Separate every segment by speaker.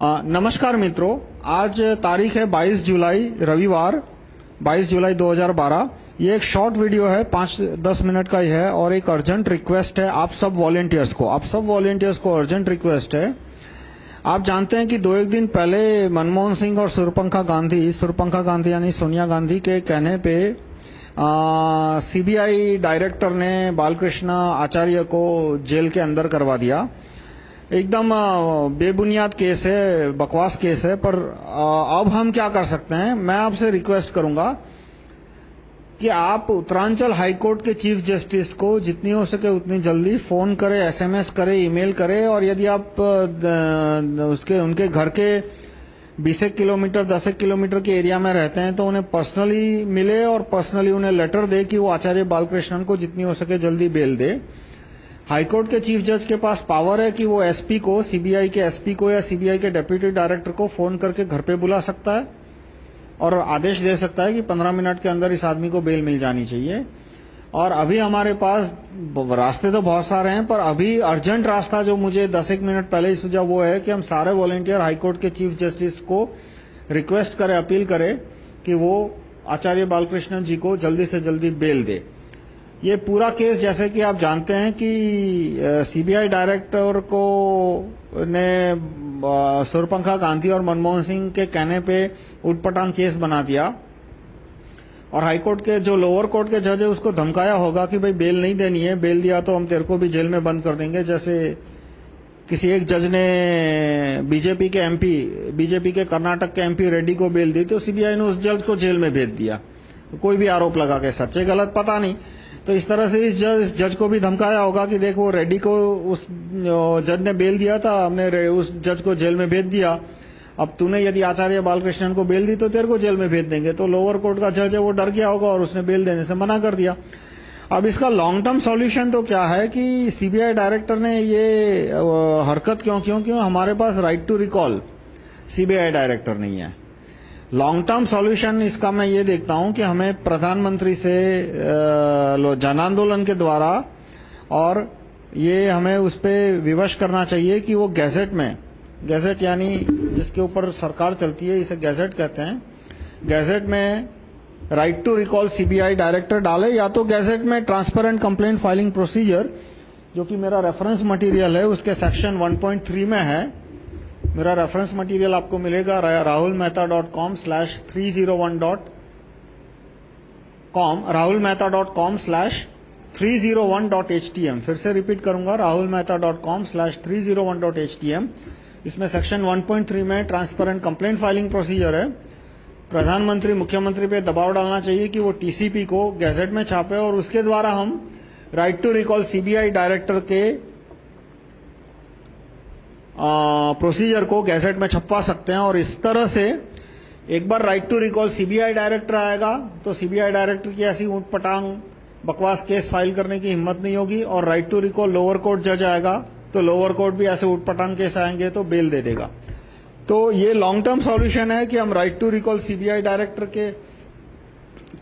Speaker 1: नमस्कार मित्रों, आज तारीख है 22 जुलाई, रविवार 22 जुलाई 2012 ये एक शॉर्ट वीडियो है 5-10 मिनट का ही है और एक अर्जेंट रिक्वेस्ट है आप सब वॉलेंटियर्स को। आप सब वॉलेंटियर्स को अर्जेंट रिक्वेस्ट है। आप जानते हैं कि दो एक दिन पहले मनमोहन सिंह और सुरपंखा गांधी सुरपंखा गांधी यानी सोनिया गांधी के कहने पे सीबीआई डायरेक्टर ने बालकृष्ण आचार्य को जेल के अंदर करवा दिया। एकदम बेबुनियाद केस है, बकवास केस है, पर अब हम क्या कर सकते हैं? मैं आपसे रिक्वेस्ट करूँगा कि आप उत्तरांचल हाईकोर्ट के चीफ जस्टिस को जितनी हो सके उतनी जल्दी फ़ोन करें एसएमएस करें ईमेल करें, और यदि आप उसके, उनके घर के 20 किलोमीटर 10 किलोमीटर के एरिया में रहते हैं तो उन्हें पर्सनली मिले और पर्सनली उन्हें लेटर दे कि वो आचार्य बालकृष्णन को जितनी हो सके जल्दी बेल दे। हाईकोर्ट के चीफ जज के पास पावर है कि वो एसपी को, सीबीआई के एसपी को या सीबीआई के डेप्यूटी डायरेक्टर को फ़ोन करके घर पे बुला सकता है और आदेश दे सकता है कि 15 मिनट के अंदर इस आदमी को बेल मिल जानी चाहिए। और अभी हमारे पास रास्ते तो बहुत सारे हैं, पर अभी अर्जेंट रास्ता जो मुझे 10 एक मिनट पहले ही सुझा वो है कि हम सारे वॉलेंटियर हाईकोर्ट के चीफ जस्टिस को रिक्वेस्ट करें, अपील करें कि वो आचार्य बालकृष्णन जी को जल्दी से जल्दी बेल दे। ये पूरा केस जैसे कि आप जानते हैं कि सीबीआई डायरेक्टर को ने सुरपंखा गांधी और मनमोहन सिंह के कहने पे उठपटांग केस बना दिया। और हाईकोर्ट के, जो लोअर कोर्ट के जज है, उसको धमकाया होगा कि भाई बेल नहीं देनी है, बेल दिया तो हम तेरे को भी जेल में बंद कर देंगे। जैसे किसी एक जज ने बीजेपी के एमपी बीजेपी के कर्नाटक के एमपी रेड्डी को बेल दी तो सीबीआई ने उस जज को जेल में भेज दिया। कोई भी आरोप लगा के सच्चे गलत पता नहीं। तो इस तरह से इस जज, जज को भी धमकाया होगा कि देखो रेड्डी को उस जज ने बेल दिया था हमने उस जज को जेल में भेज दिया। अब तूने यदि आचार्य बालकृष्णन को बेल दी तो तेरे को जेल में भेज देंगे। तो लोअर कोर्ट का जज है वो डर गया होगा और उसने बेल देने से मना कर दिया। अब इसका लॉन्ग टर्म सॉल्यूशन तो क्या है कि सीबीआई डायरेक्टर ने ये हरकत क्यों क्यों क्यों हमारे पास right to recall CBI director नहीं है। लॉन्ग टर्म सॉल्यूशन इसका मैं ये देखता हूँ कि हमें प्रधानमंत्री से जन आंदोलन के द्वारा और ये हमें उस पर विवश करना चाहिए कि वो गैजेट में, गैजेट यानी जिसके ऊपर सरकार चलती है, इसे गैजेट कहते हैं। गैजेट में right to recall CBI director डाले या तो गैजेट में ट्रांसपेरेंट कंप्लेंट फाइलिंग प्रोसीजर जो कि मेरा रेफरेंस मटेरियल है, उसके सेक्शन 1.3 में है। मेरा रेफरेंस मटेरियल आपको मिलेगा Rahul Mehta dot com slash three zero Rahul Mehta dot com rahulmehta.com slash 301.com rahulmehta.com slash 301.htm फिर से रिपीट करूँगा Rahul Mehta dot com slash three zero rahulmehta.com slash 301.htm इसमें section 1.3 में transparent complaint filing procedure है। प्रधानमंत्री, मुख्यमंत्री पे दबाव डालना चाहिए कि वो टीसीपी को गैजेट में छापे और उसके द्वारा हम right to recall CBI director के प्रोसीजर को गैजेट में छपवा सकते हैं और इस तरह से एक बार right to recall CBI director आएगा तो सीबीआई डायरेक्टर की ऐसी ऊटपटांग बकवास केस फ़ाइल करने की हिम्मत नहीं होगी और right to recall lower court जज आएगा तो लोअर कोर्ट भी ऐसे ऊटपटांग केस आएँगे तो बेल दे देगा। तो ये लॉन्ग टर्म सॉल्यूशन है कि हम right to recall CBI director के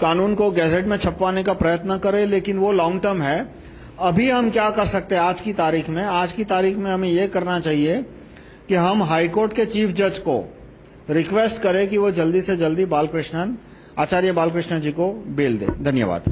Speaker 1: कानून को गैजेट में छपवाने का प्रयत्न करें, लेकिन वो लॉन्ग टर्म है। अभी हम क्या कर सकते हैं? आज की तारीख में, आज की तारीख में हमें यह करना चाहिए कि हम हाईकोर्ट के चीफ जज को रिक्वेस्ट करें कि वो जल्दी से जल्दी बालकृष्णन, आचार्य बालकृष्णन जी को बेल दें। धन्यवाद।